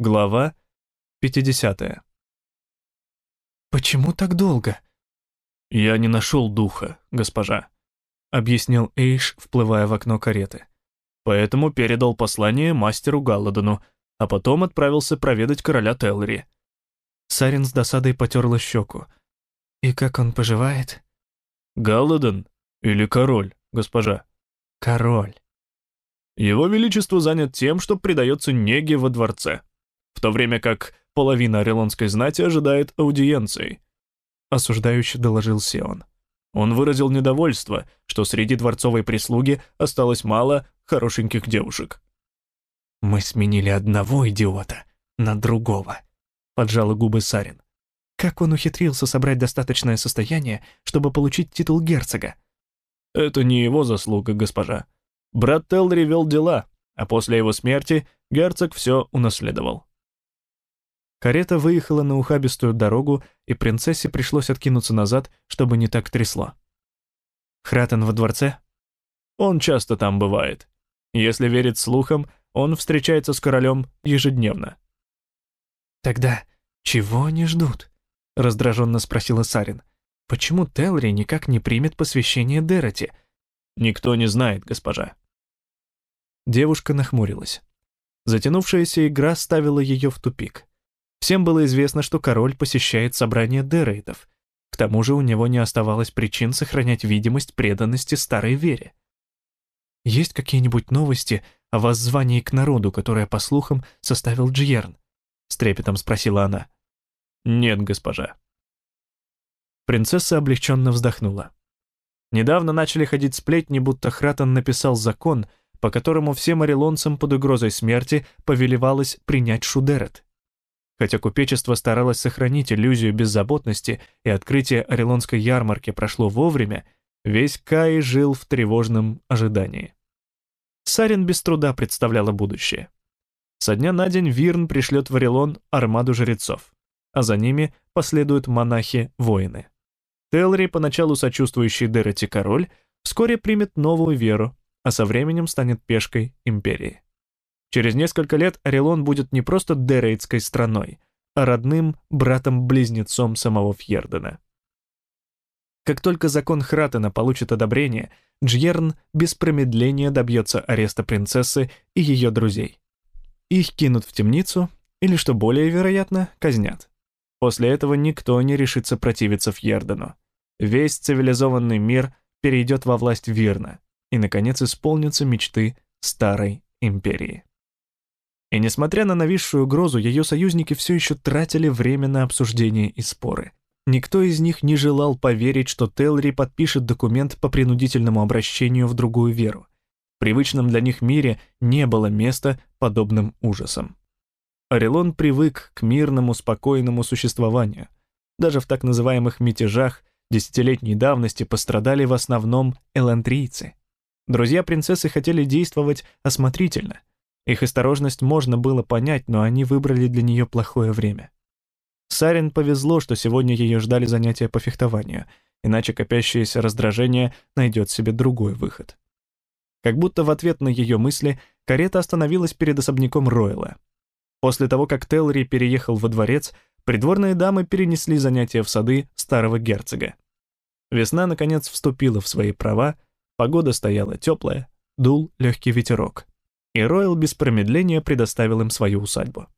Глава 50. «Почему так долго?» «Я не нашел духа, госпожа», — объяснил Эйш, вплывая в окно кареты. «Поэтому передал послание мастеру Галладону, а потом отправился проведать короля Теллери». Сарин с досадой потерла щеку. «И как он поживает?» «Галладон или король, госпожа?» «Король». «Его величество занят тем, что предается неге во дворце, в то время как половина орелонской знати ожидает аудиенции», — осуждающе доложил Сион. Он выразил недовольство, что среди дворцовой прислуги осталось мало хорошеньких девушек. «Мы сменили одного идиота на другого», — поджала губы Сарин. «Как он ухитрился собрать достаточное состояние, чтобы получить титул герцога?» «Это не его заслуга, госпожа. Брат Телри вел дела, а после его смерти герцог все унаследовал. Карета выехала на ухабистую дорогу, и принцессе пришлось откинуться назад, чтобы не так трясло. Хратен во дворце? Он часто там бывает. Если верить слухам, он встречается с королем ежедневно. «Тогда чего они ждут?» — раздраженно спросила Сарин. «Почему Телри никак не примет посвящение Дероти?» «Никто не знает, госпожа». Девушка нахмурилась. Затянувшаяся игра ставила ее в тупик. Всем было известно, что король посещает собрания Дерейдов. К тому же у него не оставалось причин сохранять видимость преданности старой вере. «Есть какие-нибудь новости о воззвании к народу, которое, по слухам, составил Джьерн?» — с трепетом спросила она. «Нет, госпожа». Принцесса облегченно вздохнула. Недавно начали ходить сплетни, будто Хратон написал закон, по которому всем орелонцам под угрозой смерти повелевалось принять Шудерет. Хотя купечество старалось сохранить иллюзию беззаботности и открытие Орелонской ярмарки прошло вовремя, весь Кай жил в тревожном ожидании. Сарин без труда представляла будущее. Со дня на день Вирн пришлет в Орелон армаду жрецов, а за ними последуют монахи-воины. Телри, поначалу сочувствующий Дероти король, вскоре примет новую веру, а со временем станет пешкой империи. Через несколько лет Орелон будет не просто Дерейтской страной, а родным братом-близнецом самого Фьердена. Как только закон Хратена получит одобрение, Джьерн без промедления добьется ареста принцессы и ее друзей. Их кинут в темницу или, что более вероятно, казнят. После этого никто не решится противиться Фьердену. Весь цивилизованный мир перейдет во власть Вирна, и, наконец, исполнятся мечты Старой Империи. И несмотря на нависшую угрозу, ее союзники все еще тратили время на обсуждения и споры. Никто из них не желал поверить, что Телри подпишет документ по принудительному обращению в другую веру. В привычном для них мире не было места подобным ужасам. Орелон привык к мирному, спокойному существованию. Даже в так называемых мятежах десятилетней давности пострадали в основном элантрийцы. Друзья принцессы хотели действовать осмотрительно, их осторожность можно было понять, но они выбрали для нее плохое время. Сарин повезло, что сегодня ее ждали занятия по фехтованию, иначе копящееся раздражение найдет себе другой выход. Как будто в ответ на ее мысли карета остановилась перед особняком Ройла. После того, как Телри переехал во дворец, придворные дамы перенесли занятия в сады старого герцога. Весна, наконец, вступила в свои права, погода стояла теплая, дул легкий ветерок и Ройл без промедления предоставил им свою усадьбу.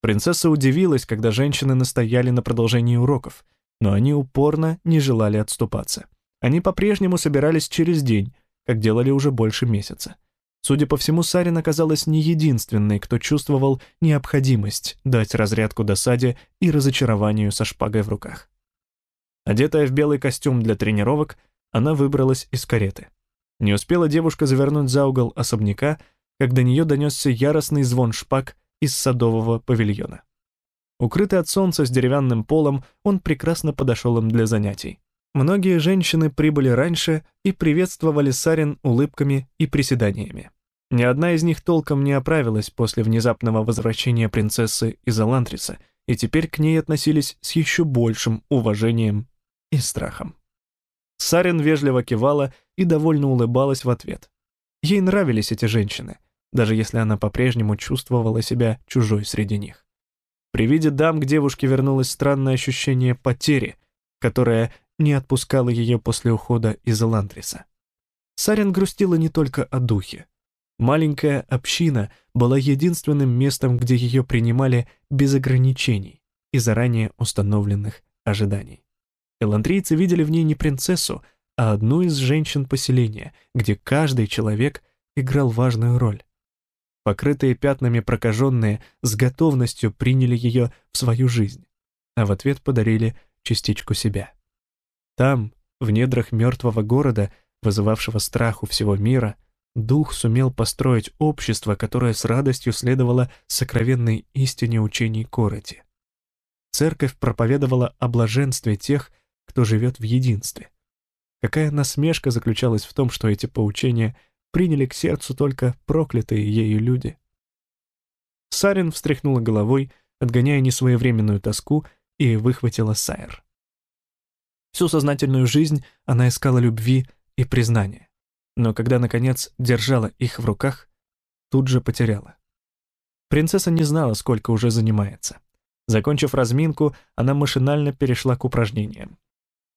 Принцесса удивилась, когда женщины настояли на продолжении уроков, но они упорно не желали отступаться. Они по-прежнему собирались через день, как делали уже больше месяца. Судя по всему, Сарин оказалась не единственной, кто чувствовал необходимость дать разрядку досаде и разочарованию со шпагой в руках. Одетая в белый костюм для тренировок, она выбралась из кареты. Не успела девушка завернуть за угол особняка, как до нее донесся яростный звон шпаг из садового павильона. Укрытый от солнца с деревянным полом, он прекрасно подошел им для занятий. Многие женщины прибыли раньше и приветствовали Сарин улыбками и приседаниями. Ни одна из них толком не оправилась после внезапного возвращения принцессы из Алантриса, и теперь к ней относились с еще большим уважением и страхом. Сарин вежливо кивала и довольно улыбалась в ответ. Ей нравились эти женщины. Даже если она по-прежнему чувствовала себя чужой среди них. При виде дам к девушке вернулось странное ощущение потери, которое не отпускало ее после ухода из Элантриса. Сарин грустила не только о духе. Маленькая община была единственным местом, где ее принимали без ограничений и заранее установленных ожиданий. Эландрийцы видели в ней не принцессу, а одну из женщин поселения, где каждый человек играл важную роль. Покрытые пятнами прокаженные с готовностью приняли ее в свою жизнь, а в ответ подарили частичку себя. Там, в недрах мертвого города, вызывавшего страх у всего мира, дух сумел построить общество, которое с радостью следовало сокровенной истине учений Короти. Церковь проповедовала о блаженстве тех, кто живет в единстве. Какая насмешка заключалась в том, что эти поучения приняли к сердцу только проклятые ею люди. Сарин встряхнула головой, отгоняя несвоевременную тоску, и выхватила Сайр. Всю сознательную жизнь она искала любви и признания, но когда, наконец, держала их в руках, тут же потеряла. Принцесса не знала, сколько уже занимается. Закончив разминку, она машинально перешла к упражнениям.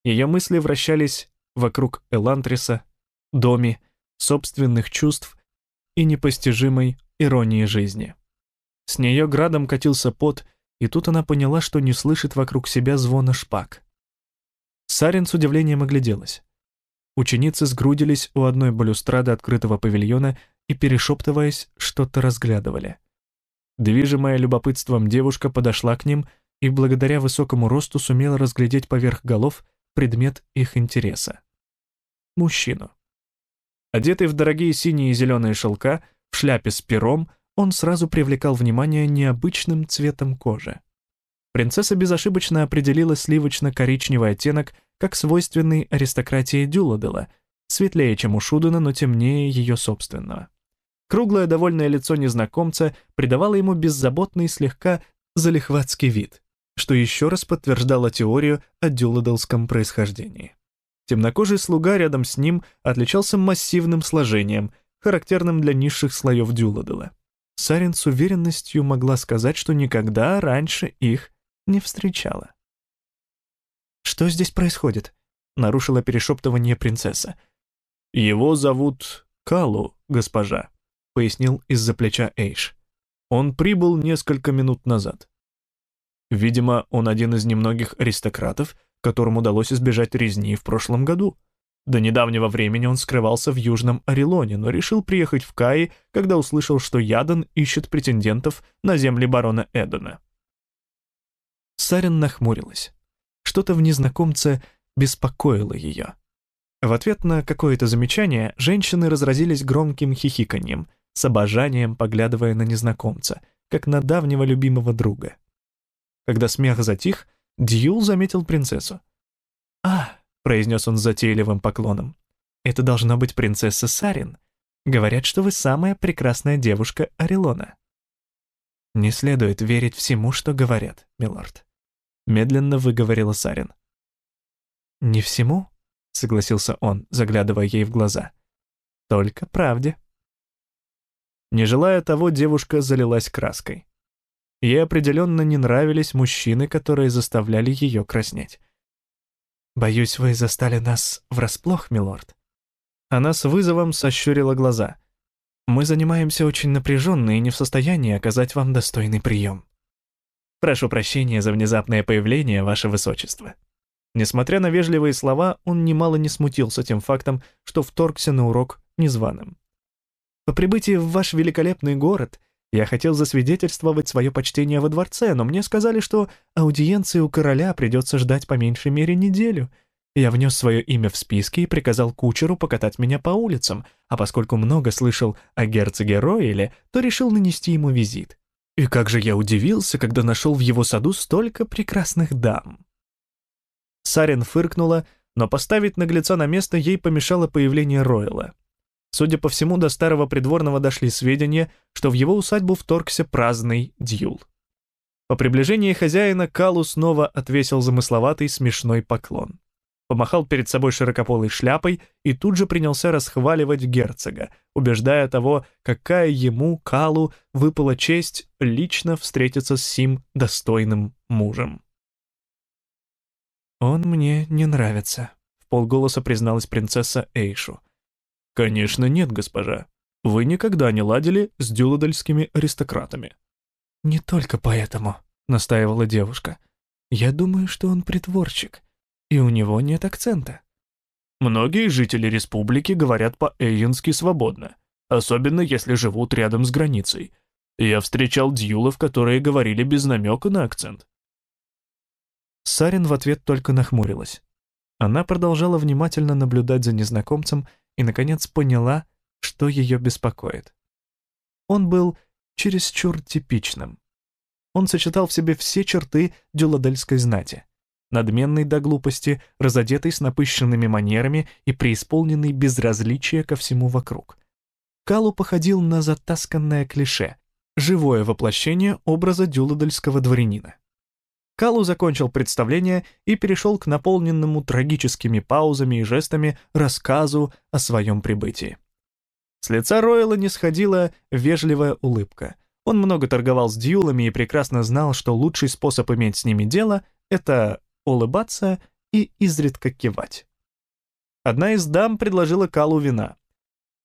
Ее мысли вращались вокруг Элантриса, Доми, собственных чувств и непостижимой иронии жизни. С нее градом катился пот, и тут она поняла, что не слышит вокруг себя звона шпаг. Сарин с удивлением огляделась. Ученицы сгрудились у одной балюстрады открытого павильона и, перешептываясь, что-то разглядывали. Движимая любопытством девушка подошла к ним и благодаря высокому росту сумела разглядеть поверх голов предмет их интереса. Мужчину. Одетый в дорогие синие и зеленые шелка, в шляпе с пером, он сразу привлекал внимание необычным цветом кожи. Принцесса безошибочно определила сливочно-коричневый оттенок как свойственный аристократии Дюладела, светлее, чем у Шудена, но темнее ее собственного. Круглое довольное лицо незнакомца придавало ему беззаботный слегка залихватский вид, что еще раз подтверждало теорию о дюладелском происхождении. Темнокожий слуга рядом с ним отличался массивным сложением, характерным для низших слоев Дюладела. Сарин с уверенностью могла сказать, что никогда раньше их не встречала. «Что здесь происходит?» — нарушила перешептывание принцесса. «Его зовут Калу, госпожа», — пояснил из-за плеча Эйш. «Он прибыл несколько минут назад. Видимо, он один из немногих аристократов, которым удалось избежать резни в прошлом году. До недавнего времени он скрывался в Южном Орелоне, но решил приехать в Каи, когда услышал, что Ядан ищет претендентов на земли барона Эдена. Сарин нахмурилась. Что-то в незнакомце беспокоило ее. В ответ на какое-то замечание женщины разразились громким хихиканьем, с обожанием поглядывая на незнакомца, как на давнего любимого друга. Когда смех затих, Дьюл заметил принцессу. «А», — произнес он с затейливым поклоном, — «это должна быть принцесса Сарин. Говорят, что вы самая прекрасная девушка Орелона». «Не следует верить всему, что говорят, милорд», — медленно выговорила Сарин. «Не всему?» — согласился он, заглядывая ей в глаза. «Только правде». Не желая того, девушка залилась краской. Ей определенно не нравились мужчины, которые заставляли ее краснеть. «Боюсь, вы застали нас врасплох, милорд». Она с вызовом сощурила глаза. «Мы занимаемся очень напряженно и не в состоянии оказать вам достойный прием. Прошу прощения за внезапное появление, ваше высочество». Несмотря на вежливые слова, он немало не смутился тем фактом, что вторгся на урок незваным. «По прибытии в ваш великолепный город я хотел засвидетельствовать свое почтение во дворце, но мне сказали, что аудиенции у короля придется ждать по меньшей мере неделю. Я внес свое имя в списки и приказал кучеру покатать меня по улицам, а поскольку много слышал о герцоге Ройле, то решил нанести ему визит. И как же я удивился, когда нашел в его саду столько прекрасных дам. Сарин фыркнула, но поставить наглеца на место ей помешало появление Ройла. Судя по всему, до старого придворного дошли сведения, что в его усадьбу вторгся праздный дьюл. По приближении хозяина Калу снова отвесил замысловатый смешной поклон. помахал перед собой широкополой шляпой и тут же принялся расхваливать герцога, убеждая того, какая ему, Калу, выпала честь лично встретиться с сим достойным мужем. «Он мне не нравится», — в полголоса призналась принцесса Эйшу. «Конечно нет, госпожа. Вы никогда не ладили с дюладельскими аристократами». «Не только поэтому», — настаивала девушка. «Я думаю, что он притворщик, и у него нет акцента». Многие жители республики говорят по-эйенски свободно, особенно если живут рядом с границей. Я встречал дьюлов, которые говорили без намека на акцент. Сарин в ответ только нахмурилась. Она продолжала внимательно наблюдать за незнакомцем и, наконец, поняла, что ее беспокоит. Он был чересчур типичным. Он сочетал в себе все черты дюладельской знати. Надменный до глупости, разодетый с напыщенными манерами и преисполненный безразличия ко всему вокруг. Калу походил на затасканное клише, живое воплощение образа дюладельского дворянина. Калу закончил представление и перешел к наполненному трагическими паузами и жестами рассказу о своем прибытии. С лица Ройла не сходила вежливая улыбка. Он много торговал с дьюлами и прекрасно знал, что лучший способ иметь с ними дело — это улыбаться и изредка кивать. Одна из дам предложила Калу вина.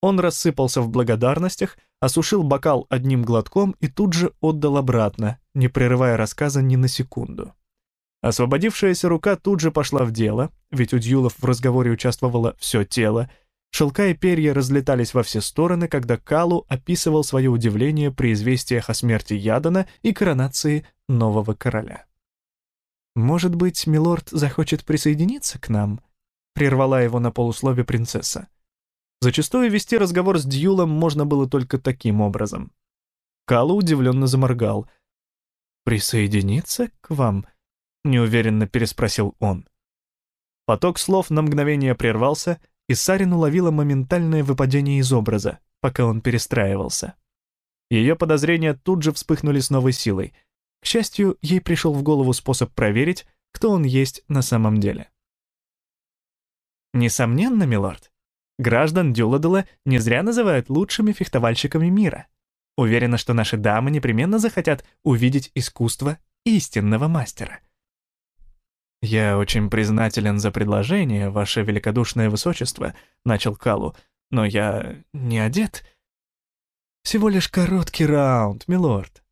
Он рассыпался в благодарностях, осушил бокал одним глотком и тут же отдал обратно, не прерывая рассказа ни на секунду. Освободившаяся рука тут же пошла в дело, ведь у Дьюлов в разговоре участвовало все тело, шелка и перья разлетались во все стороны, когда Калу описывал свое удивление при известиях о смерти Ядана и коронации нового короля. «Может быть, милорд захочет присоединиться к нам?» — прервала его на полуслове принцесса. Зачастую вести разговор с Дьюлом можно было только таким образом. Калу удивленно заморгал — «Присоединиться к вам?» — неуверенно переспросил он. Поток слов на мгновение прервался, и Сарин уловила моментальное выпадение из образа, пока он перестраивался. Ее подозрения тут же вспыхнули с новой силой. К счастью, ей пришел в голову способ проверить, кто он есть на самом деле. Несомненно, милорд, граждан Дюладела не зря называют лучшими фехтовальщиками мира. Уверена, что наши дамы непременно захотят увидеть искусство истинного мастера. «Я очень признателен за предложение, ваше великодушное высочество», — начал Калу, «но я не одет». «Всего лишь короткий раунд, милорд».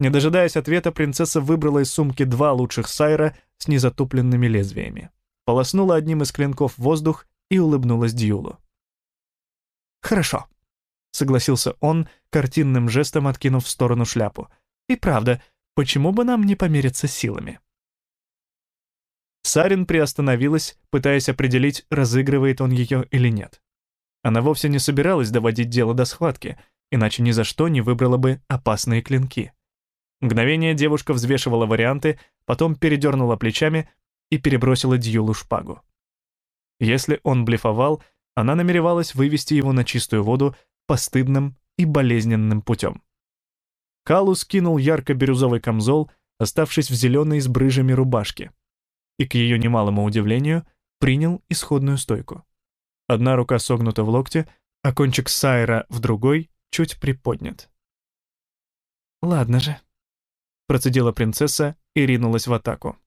Не дожидаясь ответа, принцесса выбрала из сумки два лучших сайра с незатупленными лезвиями, полоснула одним из клинков воздух и улыбнулась Дьюлу. «Хорошо согласился он, картинным жестом откинув в сторону шляпу. «И правда, почему бы нам не помериться силами?» Сарин приостановилась, пытаясь определить, разыгрывает он ее или нет. Она вовсе не собиралась доводить дело до схватки, иначе ни за что не выбрала бы опасные клинки. Мгновение девушка взвешивала варианты, потом передернула плечами и перебросила Дьюлу шпагу. Если он блефовал, она намеревалась вывести его на чистую воду постыдным и болезненным путем. Калу скинул ярко-бирюзовый камзол, оставшись в зеленой с брыжами рубашке, и, к ее немалому удивлению, принял исходную стойку. Одна рука согнута в локте, а кончик сайра в другой чуть приподнят. «Ладно же», — процедила принцесса и ринулась в атаку.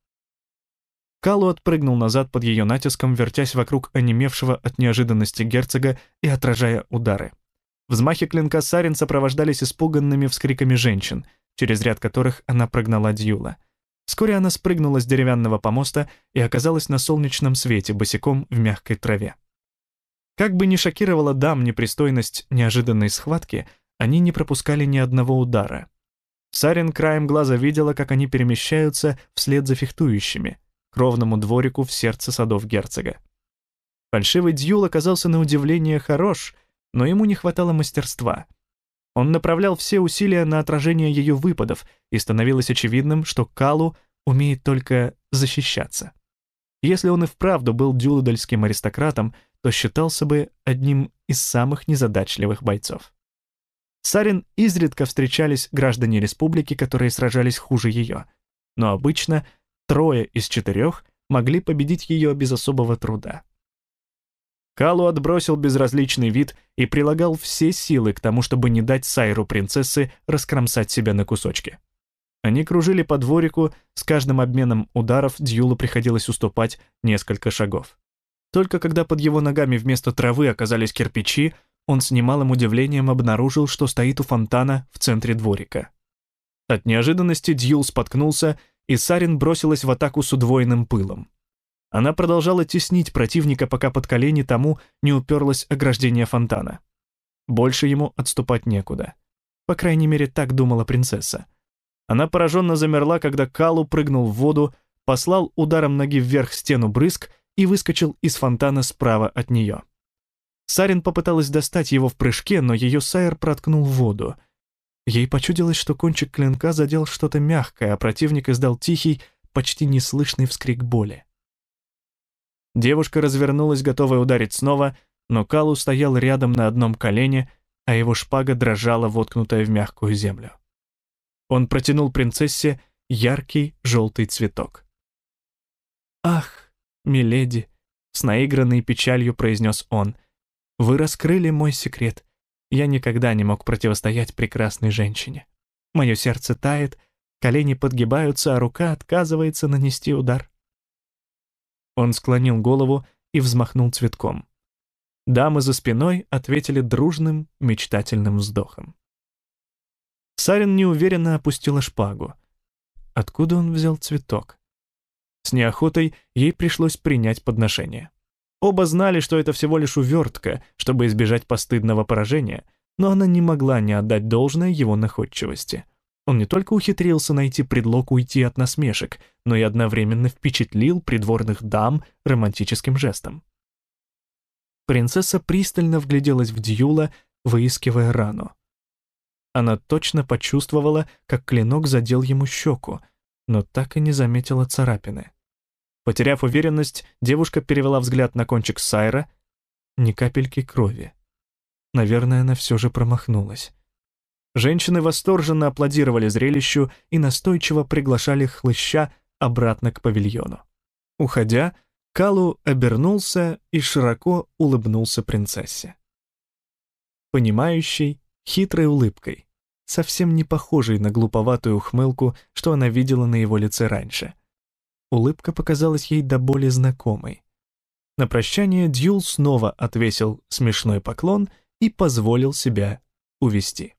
Калу отпрыгнул назад под ее натиском, вертясь вокруг онемевшего от неожиданности герцога и отражая удары. Взмахи клинка Сарин сопровождались испуганными вскриками женщин, через ряд которых она прогнала Дьюла. Вскоре она спрыгнула с деревянного помоста и оказалась на солнечном свете, босиком в мягкой траве. Как бы ни шокировала дам непристойность неожиданной схватки, они не пропускали ни одного удара. Сарин краем глаза видела, как они перемещаются вслед за фехтующими, ровному дворику в сердце садов герцога. Фальшивый Дьюл оказался на удивление хорош — но ему не хватало мастерства. Он направлял все усилия на отражение ее выпадов, и становилось очевидным, что Калу умеет только защищаться. Если он и вправду был дюладальским аристократом, то считался бы одним из самых незадачливых бойцов. Сарин изредка встречались граждане республики, которые сражались хуже ее, но обычно трое из четырех могли победить ее без особого труда. Калу отбросил безразличный вид и прилагал все силы к тому, чтобы не дать Сайру принцессы раскромсать себя на кусочки. Они кружили по дворику, с каждым обменом ударов Дьюлу приходилось уступать несколько шагов. Только когда под его ногами вместо травы оказались кирпичи, он с немалым удивлением обнаружил, что стоит у фонтана в центре дворика. От неожиданности Дьюл споткнулся, и Сарин бросилась в атаку с удвоенным пылом. Она продолжала теснить противника, пока под колени тому не уперлось ограждение фонтана. Больше ему отступать некуда. По крайней мере, так думала принцесса. Она пораженно замерла, когда Калу прыгнул в воду, послал ударом ноги вверх стену брызг и выскочил из фонтана справа от нее. Сарин попыталась достать его в прыжке, но ее сайр проткнул воду. Ей почудилось, что кончик клинка задел что-то мягкое, а противник издал тихий, почти неслышный вскрик боли. Девушка развернулась, готовая ударить снова, но Калу стоял рядом на одном колене, а его шпага дрожала, воткнутая в мягкую землю. Он протянул принцессе яркий желтый цветок. «Ах, миледи!» — с наигранной печалью произнес он. «Вы раскрыли мой секрет. Я никогда не мог противостоять прекрасной женщине. Мое сердце тает, колени подгибаются, а рука отказывается нанести удар. Он склонил голову и взмахнул цветком. Дамы за спиной ответили дружным, мечтательным вздохом. Сарин неуверенно опустила шпагу. Откуда он взял цветок? С неохотой ей пришлось принять подношение. Оба знали, что это всего лишь увертка, чтобы избежать постыдного поражения, но она не могла не отдать должное его находчивости — он не только ухитрился найти предлог уйти от насмешек, но и одновременно впечатлил придворных дам романтическим жестом. Принцесса пристально вгляделась в Дьюла, выискивая рану. Она точно почувствовала, как клинок задел ему щеку, но так и не заметила царапины. Потеряв уверенность, девушка перевела взгляд на кончик Сайра. Ни капельки крови. Наверное, она все же промахнулась. Женщины восторженно аплодировали зрелищу и настойчиво приглашали хлыща обратно к павильону. Уходя, Калу обернулся и широко улыбнулся принцессе. Понимающей, хитрой улыбкой, совсем не похожей на глуповатую ухмылку, что она видела на его лице раньше. Улыбка показалась ей до боли знакомой. На прощание Дьюл снова отвесил смешной поклон и позволил себя увести.